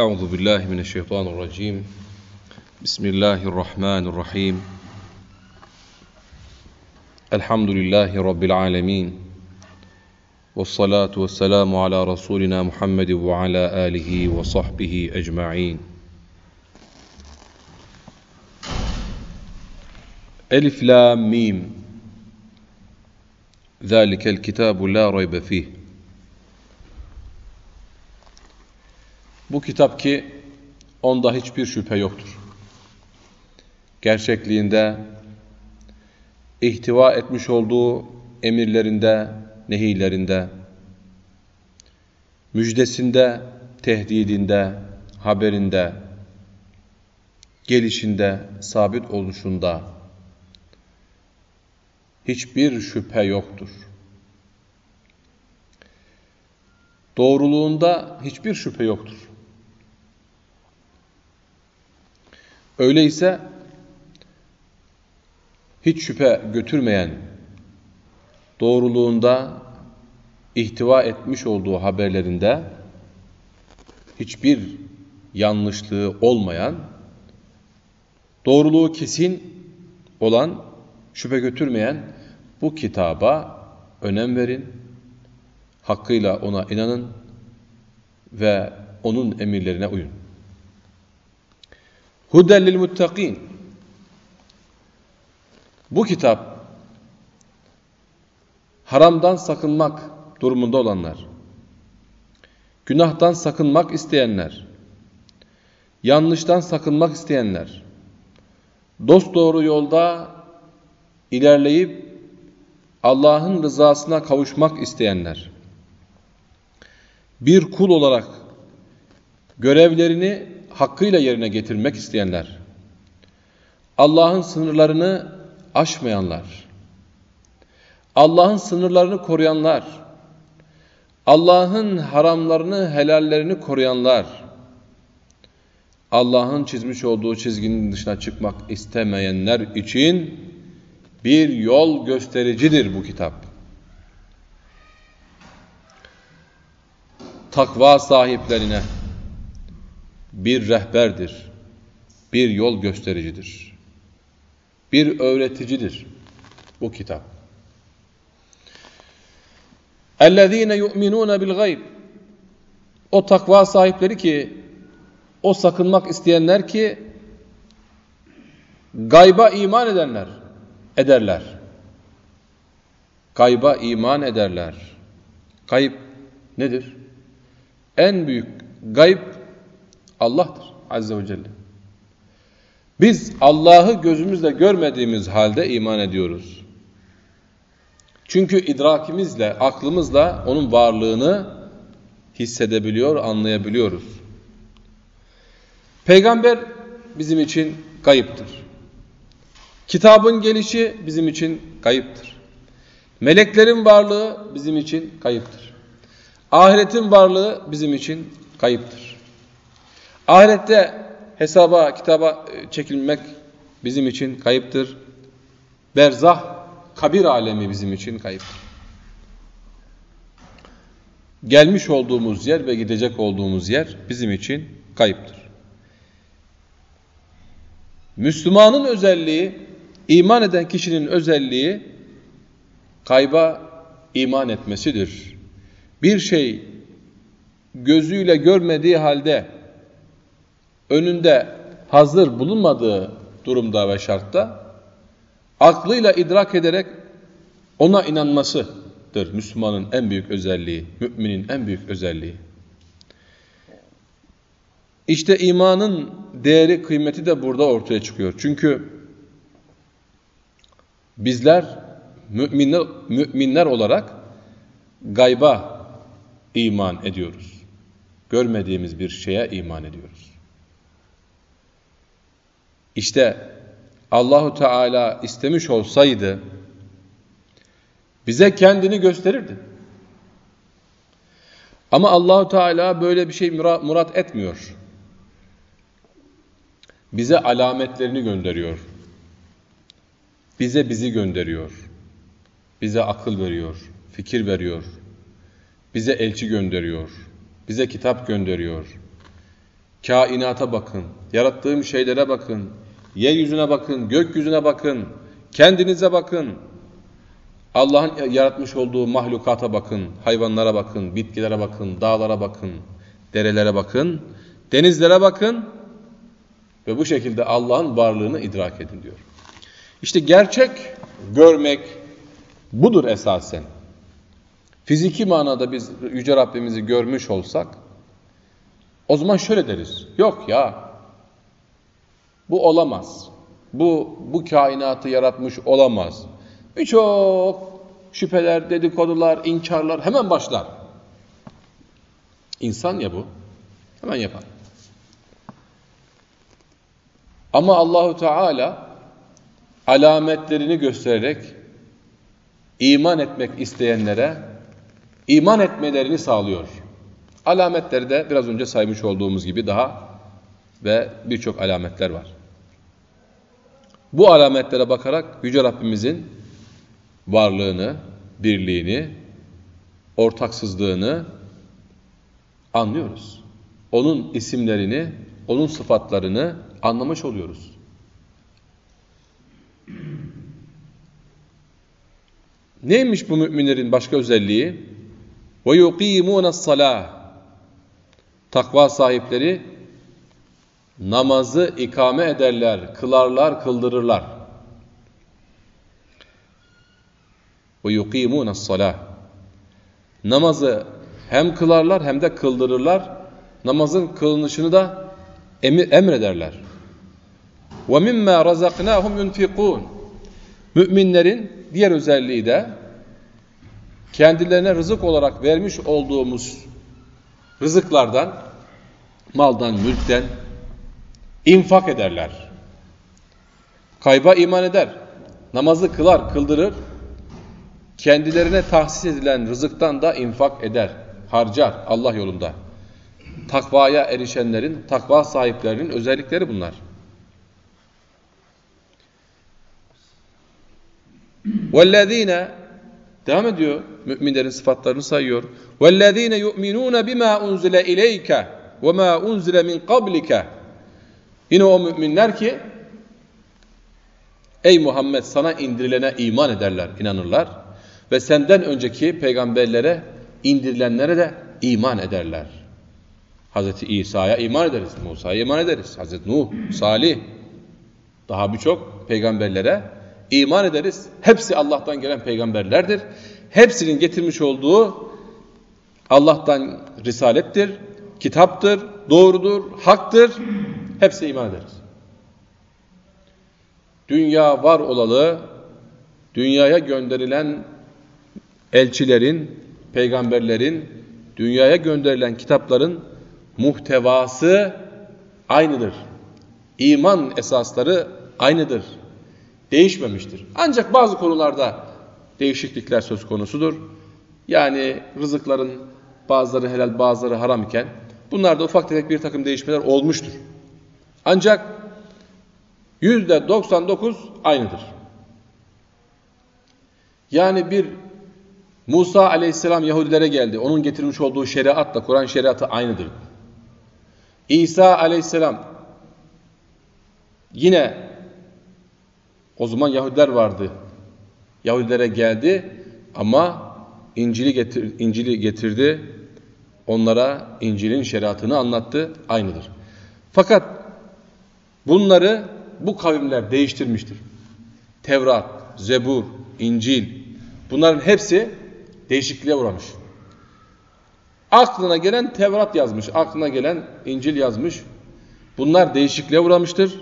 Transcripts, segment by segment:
أعوذ بالله من الشيطان الرجيم. بسم الله الرحمن الرحيم. الحمد لله رب العالمين. والصلاة والسلام على رسولنا محمد وعلى آله وصحبه أجمعين. ألف لام ميم. ذلك الكتاب لا ريب فيه. Bu kitap ki onda hiçbir şüphe yoktur. Gerçekliğinde, ihtiva etmiş olduğu emirlerinde, nehilerinde, müjdesinde, tehdidinde, haberinde, gelişinde, sabit oluşunda hiçbir şüphe yoktur. Doğruluğunda hiçbir şüphe yoktur. Öyleyse hiç şüphe götürmeyen doğruluğunda ihtiva etmiş olduğu haberlerinde hiçbir yanlışlığı olmayan doğruluğu kesin olan şüphe götürmeyen bu kitaba önem verin, hakkıyla ona inanın ve onun emirlerine uyun. Huden lil muttakin. Bu kitap haramdan sakınmak durumunda olanlar, günahtan sakınmak isteyenler, yanlıştan sakınmak isteyenler, dost doğru yolda ilerleyip Allah'ın rızasına kavuşmak isteyenler, bir kul olarak görevlerini hakkıyla yerine getirmek isteyenler, Allah'ın sınırlarını aşmayanlar, Allah'ın sınırlarını koruyanlar, Allah'ın haramlarını, helallerini koruyanlar, Allah'ın çizmiş olduğu çizginin dışına çıkmak istemeyenler için bir yol göstericidir bu kitap. Takva sahiplerine, bir rehberdir, bir yol göstericidir, bir öğreticidir bu kitap. اَلَّذ۪ينَ يُؤْمِنُونَ بِالْغَيْبِ O takva sahipleri ki, o sakınmak isteyenler ki, gayba iman edenler, ederler. Gayba iman ederler. Gayb nedir? En büyük gayb Allah'tır Azze ve Celle. Biz Allah'ı gözümüzle görmediğimiz halde iman ediyoruz. Çünkü idrakimizle, aklımızla onun varlığını hissedebiliyor, anlayabiliyoruz. Peygamber bizim için kayıptır. Kitabın gelişi bizim için kayıptır. Meleklerin varlığı bizim için kayıptır. Ahiretin varlığı bizim için kayıptır. Ahirette hesaba, kitaba e, çekilmek bizim için kayıptır. Berzah, kabir alemi bizim için kayıptır. Gelmiş olduğumuz yer ve gidecek olduğumuz yer bizim için kayıptır. Müslümanın özelliği, iman eden kişinin özelliği kayba iman etmesidir. Bir şey gözüyle görmediği halde önünde hazır bulunmadığı durumda ve şartta aklıyla idrak ederek ona inanmasıdır Müslümanın en büyük özelliği, müminin en büyük özelliği. İşte imanın değeri, kıymeti de burada ortaya çıkıyor. Çünkü bizler müminler, müminler olarak gayba iman ediyoruz. Görmediğimiz bir şeye iman ediyoruz. İşte Allahu Teala istemiş olsaydı bize kendini gösterirdi. Ama Allahu Teala böyle bir şey murat etmiyor. Bize alametlerini gönderiyor. Bize bizi gönderiyor. Bize akıl veriyor, fikir veriyor. Bize elçi gönderiyor. Bize kitap gönderiyor. Kainata bakın, yarattığım şeylere bakın, yeryüzüne bakın, gökyüzüne bakın, kendinize bakın. Allah'ın yaratmış olduğu mahlukata bakın, hayvanlara bakın, bitkilere bakın, dağlara bakın, derelere bakın, denizlere bakın ve bu şekilde Allah'ın varlığını idrak edin diyor. İşte gerçek görmek budur esasen. Fiziki manada biz Yüce Rabbimizi görmüş olsak o zaman şöyle deriz. Yok ya bu olamaz. Bu, bu kainatı yaratmış olamaz. Birçok şüpheler, dedikodular, inkarlar hemen başlar. İnsan ya bu. Hemen yapar. Ama Allahu Teala alametlerini göstererek iman etmek isteyenlere iman etmelerini sağlıyor. Alametleri de biraz önce saymış olduğumuz gibi daha ve birçok alametler var. Bu alametlere bakarak Yüce Rabbimizin varlığını, birliğini, ortaksızlığını anlıyoruz. Onun isimlerini, onun sıfatlarını anlamış oluyoruz. Neymiş bu müminlerin başka özelliği? Ve yuqimuna salah. Takva sahipleri namazı ikame ederler, kılarlar, kıldırırlar. Ve yukimûne salâh. Namazı hem kılarlar hem de kıldırırlar. Namazın kılınışını da emrederler. Ve mimmâ razaknâhum yunfikûn. Müminlerin diğer özelliği de kendilerine rızık olarak vermiş olduğumuz rızıklardan, maldan, mülkten, infak ederler. Kayba iman eder, namazı kılar, kıldırır, kendilerine tahsis edilen rızıktan da infak eder, harcar Allah yolunda. Takvaya erişenlerin, takva sahiplerinin özellikleri bunlar. وَالَّذ۪ينَ Devam ediyor. Müminlerin sıfatlarını sayıyor. وَالَّذ۪ينَ يُؤْمِنُونَ بِمَا أُنْزِلَ اِلَيْكَ وَمَا أُنْزِلَ مِنْ قَبْلِكَ Yine o müminler ki Ey Muhammed sana indirilene iman ederler, inanırlar. Ve senden önceki peygamberlere indirilenlere de iman ederler. Hazreti İsa'ya iman ederiz, Musa'ya iman ederiz. Hazreti Nuh, Salih, daha birçok peygamberlere iman ederiz. Hepsi Allah'tan gelen peygamberlerdir. Hepsinin getirmiş olduğu Allah'tan risalettir, kitaptır, doğrudur, haktır. Hepsi iman ederiz. Dünya var olalı, dünyaya gönderilen elçilerin, peygamberlerin, dünyaya gönderilen kitapların muhtevası aynıdır. İman esasları aynıdır değişmemiştir. Ancak bazı konularda değişiklikler söz konusudur. Yani rızıkların bazıları helal bazıları haram iken bunlarda ufak tefek bir takım değişmeler olmuştur. Ancak yüzde 99 aynıdır. Yani bir Musa aleyhisselam Yahudilere geldi. Onun getirmiş olduğu şeriatla Kur'an şeriatı aynıdır. İsa aleyhisselam yine o zaman Yahudiler vardı. Yahudilere geldi ama İncil'i getir, İncil'i getirdi. Onlara İncil'in şeriatını anlattı. Aynıdır. Fakat bunları bu kavimler değiştirmiştir. Tevrat, Zebur, İncil bunların hepsi değişikliğe uğramış. Aklına gelen Tevrat yazmış, aklına gelen İncil yazmış. Bunlar değişikliğe uğramıştır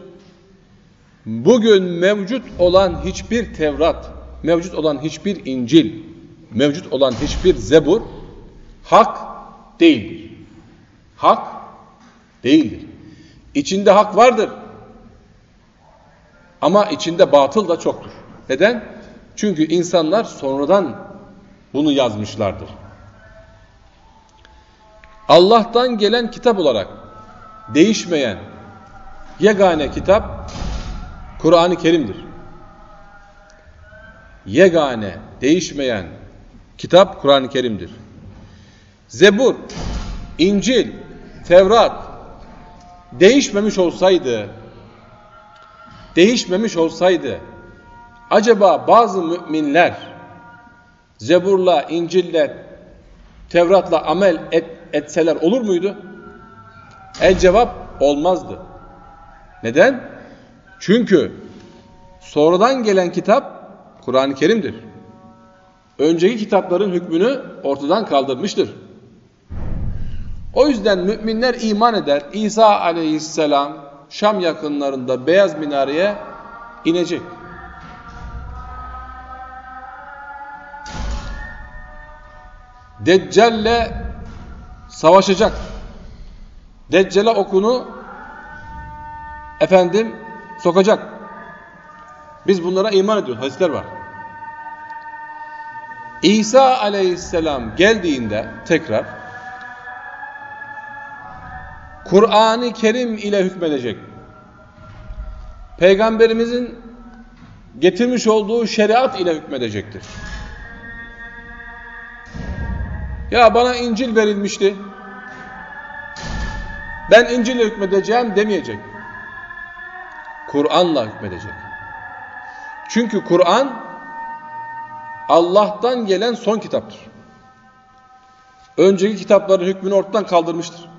bugün mevcut olan hiçbir Tevrat, mevcut olan hiçbir İncil, mevcut olan hiçbir Zebur hak değildir. Hak değildir. İçinde hak vardır. Ama içinde batıl da çoktur. Neden? Çünkü insanlar sonradan bunu yazmışlardır. Allah'tan gelen kitap olarak değişmeyen yegane kitap Kur'an-ı Kerim'dir. Yegane, değişmeyen kitap Kur'an-ı Kerim'dir. Zebur, İncil, Tevrat değişmemiş olsaydı değişmemiş olsaydı acaba bazı müminler Zebur'la, İncil'le, Tevrat'la amel et, etseler olur muydu? El cevap olmazdı. Neden? Çünkü sonradan gelen kitap Kur'an-ı Kerim'dir. Önceki kitapların hükmünü ortadan kaldırmıştır. O yüzden müminler iman eder. İsa aleyhisselam Şam yakınlarında beyaz minareye inecek. Deccal'le savaşacak. Deccal'e okunu efendim sokacak. Biz bunlara iman ediyoruz. Hadisler var. İsa aleyhisselam geldiğinde tekrar Kur'an-ı Kerim ile hükmedecek. Peygamberimizin getirmiş olduğu şeriat ile hükmedecektir. Ya bana İncil verilmişti. Ben İncil'le hükmedeceğim demeyecek. Kur'an'la hükmedecek. Çünkü Kur'an Allah'tan gelen son kitaptır. Önceki kitapların hükmünü ortadan kaldırmıştır.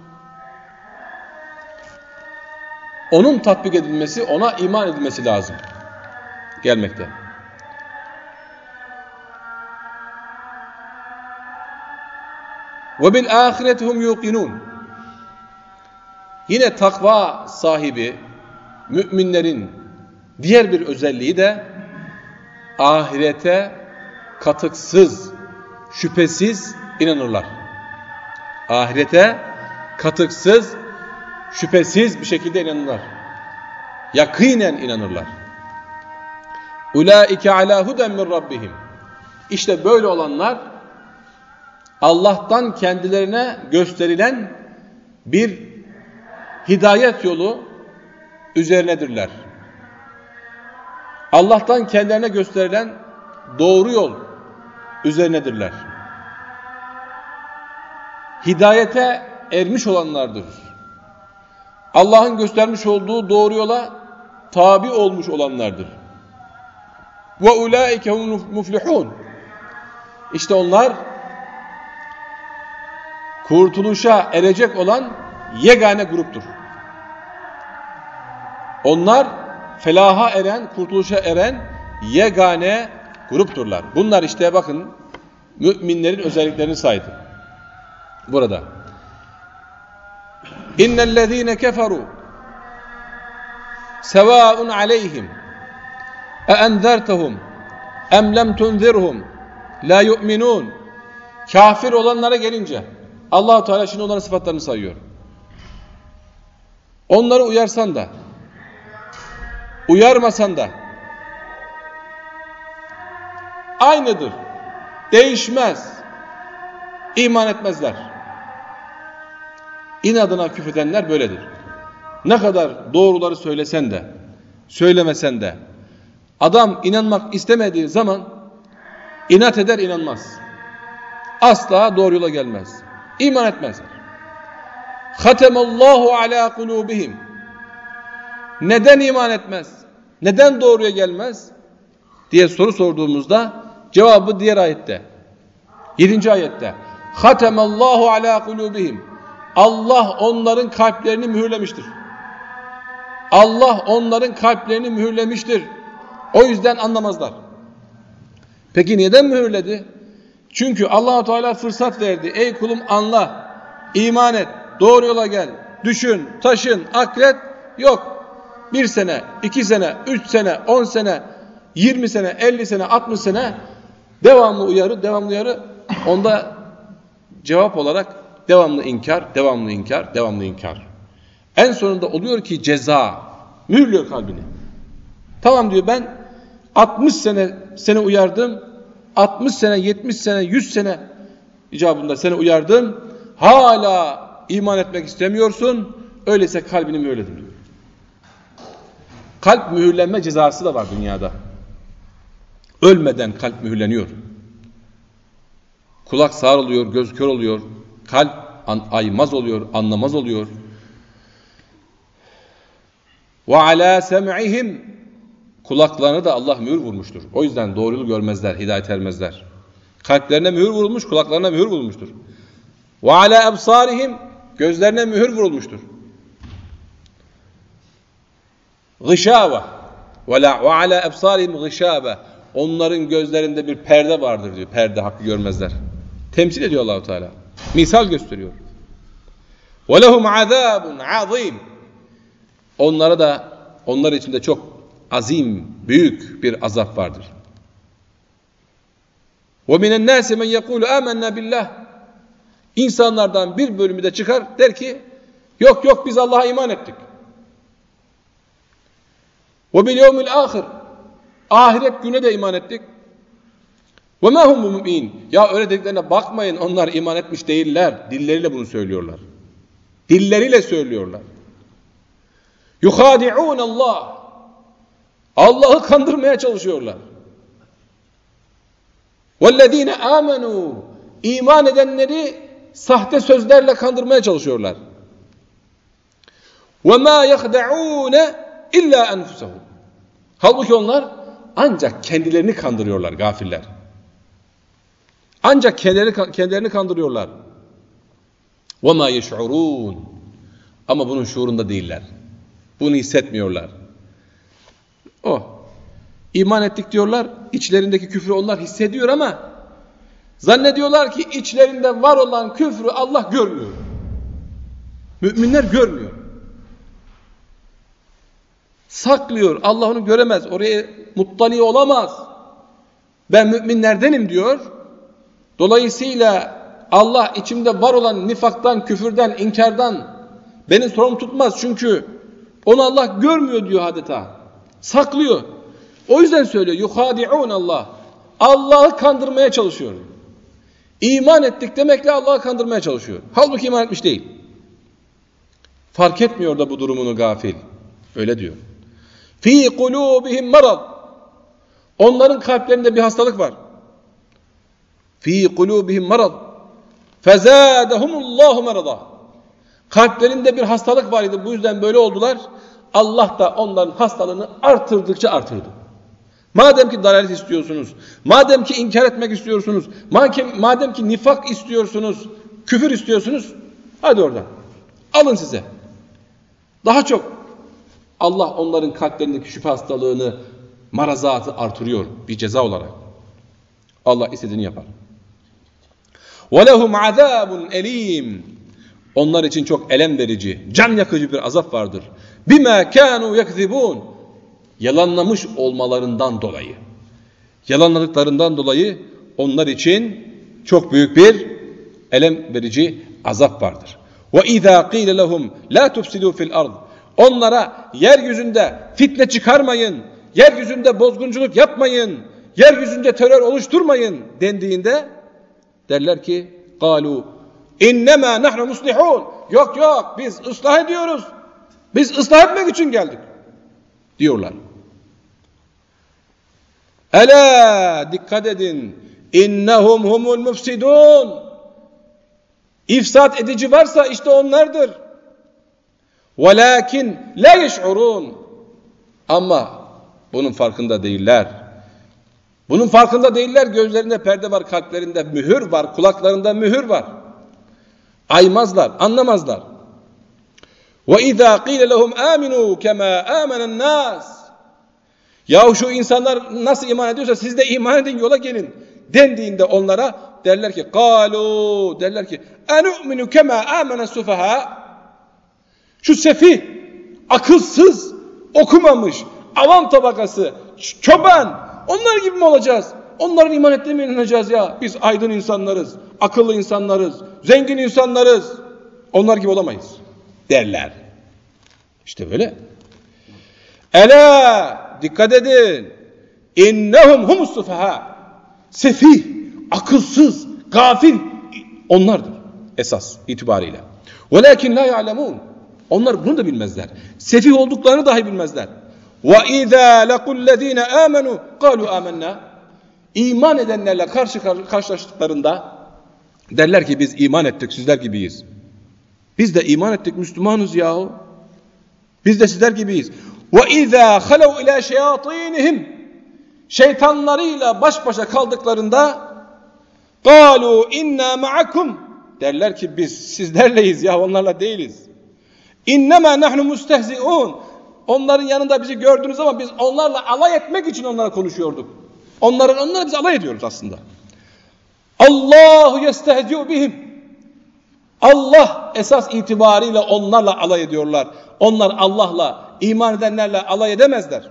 Onun tatbik edilmesi, ona iman edilmesi lazım. Gelmekte. Ve bil ahiretihum yuqinun. Yine takva sahibi müminlerin diğer bir özelliği de ahirete katıksız, şüphesiz inanırlar. Ahirete katıksız, şüphesiz bir şekilde inanırlar. Yakinen inanırlar. Ulaike ala huden min rabbihim. İşte böyle olanlar Allah'tan kendilerine gösterilen bir hidayet yolu üzerinedirler. Allah'tan kendilerine gösterilen doğru yol üzerinedirler. Hidayete ermiş olanlardır. Allah'ın göstermiş olduğu doğru yola tabi olmuş olanlardır. Ve ulaike muflihun. İşte onlar kurtuluşa erecek olan yegane gruptur. Onlar felaha eren, kurtuluşa eren yegane grupturlar. Bunlar işte bakın müminlerin özelliklerini saydı. Burada. İnnellezîne keferu sevâun aleyhim e enzertehum em lem tunzirhum la yu'minun kafir olanlara gelince allah Teala şimdi onların sıfatlarını sayıyor. Onları uyarsan da uyarmasan da aynıdır. Değişmez. İman etmezler. İnadına küfredenler böyledir. Ne kadar doğruları söylesen de, söylemesen de, adam inanmak istemediği zaman inat eder inanmaz. Asla doğru yola gelmez. İman etmezler. Hatemallahu ala kulubihim. Neden iman etmez? Neden doğruya gelmez? diye soru sorduğumuzda cevabı diğer ayette. 7. ayette. Hatemallahu ala kulubihim. Allah onların kalplerini mühürlemiştir. Allah onların kalplerini mühürlemiştir. O yüzden anlamazlar. Peki neden mühürledi? Çünkü Allahu Teala fırsat verdi. Ey kulum anla, iman et, doğru yola gel, düşün, taşın, aklet yok. Bir sene, iki sene, üç sene, on sene, yirmi sene, elli sene, altmış sene devamlı uyarı, devamlı uyarı. Onda cevap olarak devamlı inkar, devamlı inkar, devamlı inkar. En sonunda oluyor ki ceza. Mühürlüyor kalbini. Tamam diyor ben 60 sene seni uyardım. 60 sene, 70 sene, 100 sene icabında seni uyardım. Hala iman etmek istemiyorsun. Öyleyse kalbini mühürledim diyor. Kalp mühürlenme cezası da var dünyada. Ölmeden kalp mühürleniyor. Kulak sağır oluyor, göz kör oluyor, kalp aymaz oluyor, anlamaz oluyor. Ve ala sem'ihim kulaklarına da Allah mühür vurmuştur. O yüzden doğru yolu görmezler, hidayet ermezler. Kalplerine mühür vurulmuş, kulaklarına mühür vurulmuştur. Ve ala ebsarihim gözlerine mühür vurulmuştur. Gışâve ve ala ebsarihim gışâbe onların gözlerinde bir perde vardır diyor. Perde hakkı görmezler. Temsil ediyor Allahu Teala. Misal gösteriyor. Lehum azabun azim. Onlara da onlar için de çok azim, büyük bir azap vardır. Minen nâsi men yekûlu âmennâ billah. İnsanlardan bir bölümü de çıkar der ki yok yok biz Allah'a iman ettik. Yevmil ahir. Ahiret güne de iman ettik. Ve ma hum. Ya öyle dediklerine bakmayın. Onlar iman etmiş değiller. Dilleriyle bunu söylüyorlar. Dilleriyle söylüyorlar. Yuhadi'un Allah. Allah'ı kandırmaya çalışıyorlar. Vellezine amenu. İman edenleri sahte sözlerle kandırmaya çalışıyorlar. Ve ma yahda'un illa enfusahum. Halbuki onlar ancak kendilerini kandırıyorlar gafiller. Ancak kendilerini, kendilerini kandırıyorlar. وَمَا يَشْعُرُونَ Ama bunun şuurunda değiller. Bunu hissetmiyorlar. O. İman ettik diyorlar. İçlerindeki küfrü onlar hissediyor ama zannediyorlar ki içlerinde var olan küfrü Allah görmüyor. Müminler görmüyor. Saklıyor. Allah onu göremez. Oraya muttali olamaz. Ben müminlerdenim diyor. Dolayısıyla Allah içimde var olan nifaktan, küfürden, inkardan beni sorumlu tutmaz. Çünkü onu Allah görmüyor diyor adeta. Saklıyor. O yüzden söylüyor. Yuhadi'un Allah. Allah'ı kandırmaya çalışıyor. İman ettik demekle Allah'ı kandırmaya çalışıyor. Halbuki iman etmiş değil. Fark etmiyor da bu durumunu gafil. Öyle diyor. Fi kulubihim marad. Onların kalplerinde bir hastalık var. Fi kulubihim marad. Fezadehumullahu marada. Kalplerinde bir hastalık var idi. Bu yüzden böyle oldular. Allah da onların hastalığını artırdıkça artırdı. Madem ki dalalet istiyorsunuz, madem ki inkar etmek istiyorsunuz, madem, madem ki nifak istiyorsunuz, küfür istiyorsunuz, hadi oradan. Alın size. Daha çok Allah onların kalplerindeki şüphe hastalığını, marazatı artırıyor bir ceza olarak. Allah istediğini yapar. وَلَهُمْ عَذَابٌ elim. Onlar için çok elem verici, can yakıcı bir azap vardır. بِمَا كَانُوا يَكْذِبُونَ Yalanlamış olmalarından dolayı. Yalanladıklarından dolayı onlar için çok büyük bir elem verici azap vardır. وَاِذَا قِيلَ لَهُمْ لَا تُفْسِدُوا فِي الْأَرْضِ Onlara yeryüzünde fitne çıkarmayın, yeryüzünde bozgunculuk yapmayın, yeryüzünde terör oluşturmayın dendiğinde Derler ki galu innema nahnu muslihun. Yok yok biz ıslah ediyoruz. Biz ıslah etmek için geldik diyorlar. Ela dikkat edin. İnnehum humul mufsidun. İfsat edici varsa işte onlardır. Velakin la yeş'urun. Ama bunun farkında değiller. Bunun farkında değiller. Gözlerinde perde var, kalplerinde mühür var, kulaklarında mühür var. Aymazlar, anlamazlar. Ve izâ qîle lehum âminû kemâ âmenen nâs. Yahu şu insanlar nasıl iman ediyorsa siz de iman edin yola gelin dendiğinde onlara derler ki قَالُوا derler ki اَنُؤْمِنُ كَمَا آمَنَ السُّفَهَا Şu sefih, akılsız, okumamış, avam tabakası, çoban onlar gibi mi olacağız? Onların iman ettiğine inanacağız ya. Biz aydın insanlarız, akıllı insanlarız, zengin insanlarız. Onlar gibi olamayız derler. İşte böyle. Ela dikkat edin. İnnehum humus sufaha. Sefih, akılsız, gafil onlardır esas itibariyle. Velakin la ya'lemun. Onlar bunu da bilmezler. Sefih olduklarını dahi bilmezler. Ve izâ lekullezîne âmenû kâlû âmennâ. İman edenlerle karşı karşılaştıklarında derler ki biz iman ettik sizler gibiyiz. Biz de iman ettik Müslümanız yahu. Biz de sizler gibiyiz. Ve izâ halev ilâ şeyatînihim şeytanlarıyla baş başa kaldıklarında قَالُوا inna ma'akum derler ki biz sizlerleyiz ya onlarla değiliz. İnnemâ nahnu mustehzi'un onların yanında bizi gördünüz ama biz onlarla alay etmek için onlara konuşuyorduk. Onların onlara biz alay ediyoruz aslında. Allahu yestehzi'u bihim. Allah esas itibariyle onlarla alay ediyorlar. Onlar Allah'la, iman edenlerle alay edemezler.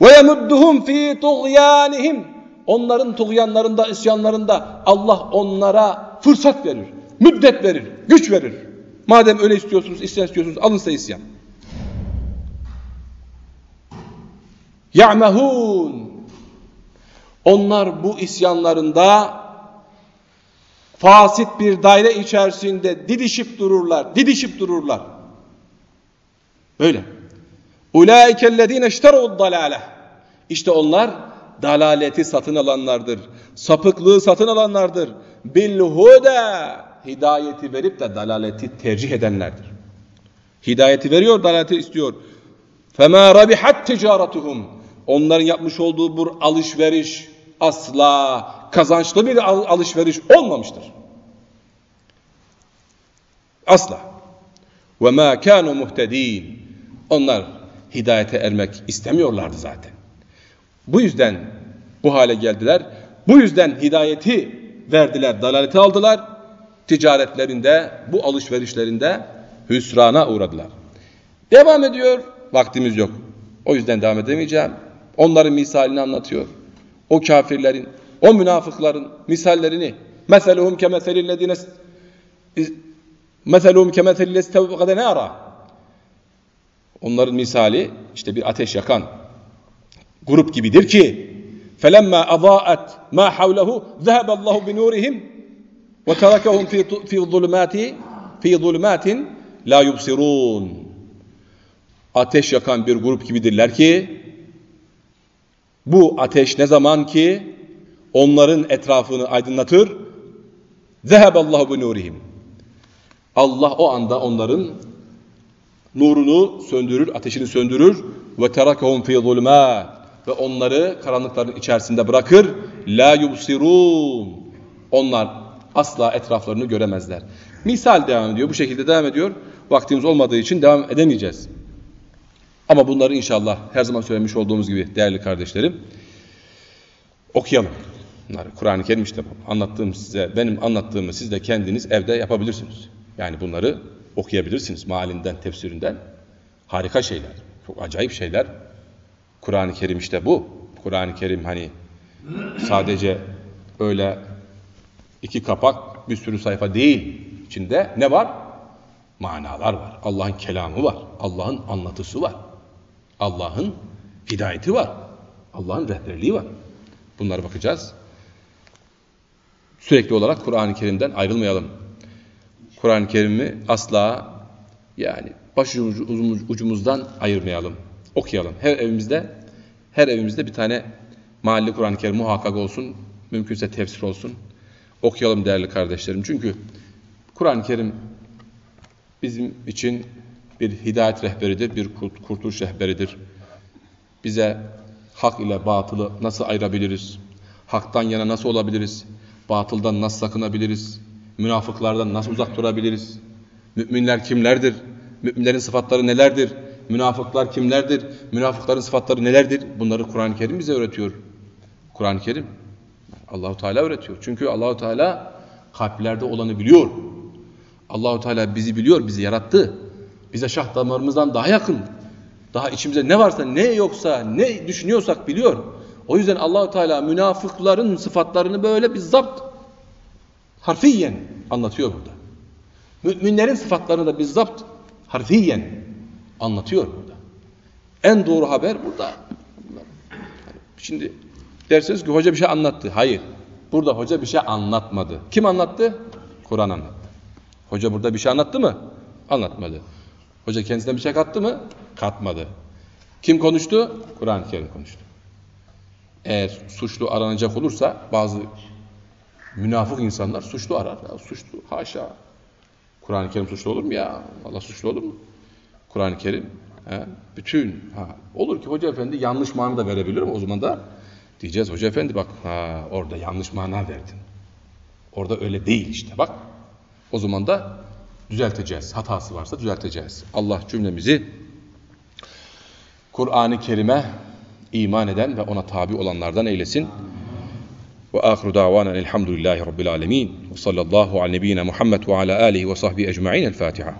Ve yemudduhum fi tuğyanihim. Onların tuğyanlarında, isyanlarında Allah onlara fırsat verir, müddet verir, güç verir. Madem öyle istiyorsunuz, isyan istiyorsunuz, alın size isyan. Ya'mehun. Onlar bu isyanlarında fasit bir daire içerisinde didişip dururlar, didişip dururlar. Böyle. Ulaikellezine işteru dalale. İşte onlar dalaleti satın alanlardır. Sapıklığı satın alanlardır. Bil huda. Hidayeti verip de dalaleti tercih edenlerdir. Hidayeti veriyor, dalaleti istiyor. Fema rabihat ticaretuhum. Onların yapmış olduğu bu alışveriş asla kazançlı bir alışveriş olmamıştır. Asla. Ve ma kanu muhtedin. Onlar hidayete ermek istemiyorlardı zaten. Bu yüzden bu hale geldiler. Bu yüzden hidayeti verdiler, dalaleti aldılar. Ticaretlerinde, bu alışverişlerinde hüsrana uğradılar. Devam ediyor. Vaktimiz yok. O yüzden devam edemeyeceğim. Onların misalini anlatıyor. O kafirlerin, o münafıkların misallerini. Meseluhum kemeselillezine Meseluhum kemeselillezine tevkade nara Onların misali işte bir ateş yakan grup gibidir ki فَلَمَّا أَضَاءَتْ مَا حَوْلَهُ ذَهَبَ اللّٰهُ بِنُورِهِمْ وَتَرَكَهُمْ فِي, في ظُلُمَاتِ في ظُلُمَاتٍ لَا يُبْصِرُونَ Ateş yakan bir grup gibidirler ki bu ateş ne zaman ki onların etrafını aydınlatır. Zeheballahu bi nurihim. Allah o anda onların nurunu söndürür, ateşini söndürür ve terakahum fi zulmat ve onları karanlıkların içerisinde bırakır. La yubsirun. Onlar asla etraflarını göremezler. Misal devam ediyor. Bu şekilde devam ediyor. Vaktimiz olmadığı için devam edemeyeceğiz. Ama bunları inşallah her zaman söylemiş olduğumuz gibi değerli kardeşlerim okuyalım. Bunları Kur'an-ı Kerim işte anlattığım size, benim anlattığımı siz de kendiniz evde yapabilirsiniz. Yani bunları okuyabilirsiniz malinden, tefsirinden. Harika şeyler, çok acayip şeyler. Kur'an-ı Kerim işte bu. Kur'an-ı Kerim hani sadece öyle iki kapak, bir sürü sayfa değil. İçinde ne var? Manalar var. Allah'ın kelamı var. Allah'ın anlatısı var. Allah'ın hidayeti var. Allah'ın rehberliği var. Bunlara bakacağız. Sürekli olarak Kur'an-ı Kerim'den ayrılmayalım. Kur'an-ı Kerim'i asla yani baş ucumuzdan ayırmayalım. Okuyalım. Her evimizde her evimizde bir tane mahalle Kur'an-ı Kerim muhakkak olsun. Mümkünse tefsir olsun. Okuyalım değerli kardeşlerim. Çünkü Kur'an-ı Kerim bizim için bir hidayet rehberidir, bir kurtuluş rehberidir. Bize hak ile batılı nasıl ayırabiliriz? Haktan yana nasıl olabiliriz? Batıldan nasıl sakınabiliriz? Münafıklardan nasıl uzak durabiliriz? Müminler kimlerdir? Müminlerin sıfatları nelerdir? Münafıklar kimlerdir? Münafıkların sıfatları nelerdir? Bunları Kur'an-ı Kerim bize öğretiyor. Kur'an-ı Kerim Allahu Teala öğretiyor. Çünkü Allahu Teala kalplerde olanı biliyor. Allahu Teala bizi biliyor, bizi yarattı. Bize şah damarımızdan daha yakın. Daha içimize ne varsa, ne yoksa, ne düşünüyorsak biliyor. O yüzden Allahu Teala münafıkların sıfatlarını böyle bir zapt harfiyen anlatıyor burada. Müminlerin sıfatlarını da bizzat harfiyen anlatıyor burada. En doğru haber burada. Şimdi dersiniz ki hoca bir şey anlattı. Hayır. Burada hoca bir şey anlatmadı. Kim anlattı? Kur'an anlattı. Hoca burada bir şey anlattı mı? Anlatmadı. Hoca kendisine bir şey kattı mı? Katmadı. Kim konuştu? Kur'an-ı Kerim konuştu. Eğer suçlu aranacak olursa bazı Münafık insanlar suçlu arar. Ya, suçlu haşa. Kur'an-ı Kerim suçlu olur mu ya? Allah suçlu olur mu? Kur'an-ı Kerim He? Bütün ha, olur ki hoca efendi yanlış mana da verebilir mi? O zaman da diyeceğiz hoca efendi bak ha, orada yanlış mana verdin. Orada öyle değil işte bak. O zaman da düzelteceğiz. Hatası varsa düzelteceğiz. Allah cümlemizi Kur'an-ı Kerim'e iman eden ve ona tabi olanlardan eylesin. Ve ahiru davanen elhamdülillahi rabbil alemin. Ve sallallahu ala nebiyyina Muhammed ve ala alihi ve sahbihi ecma'in. El Fatiha.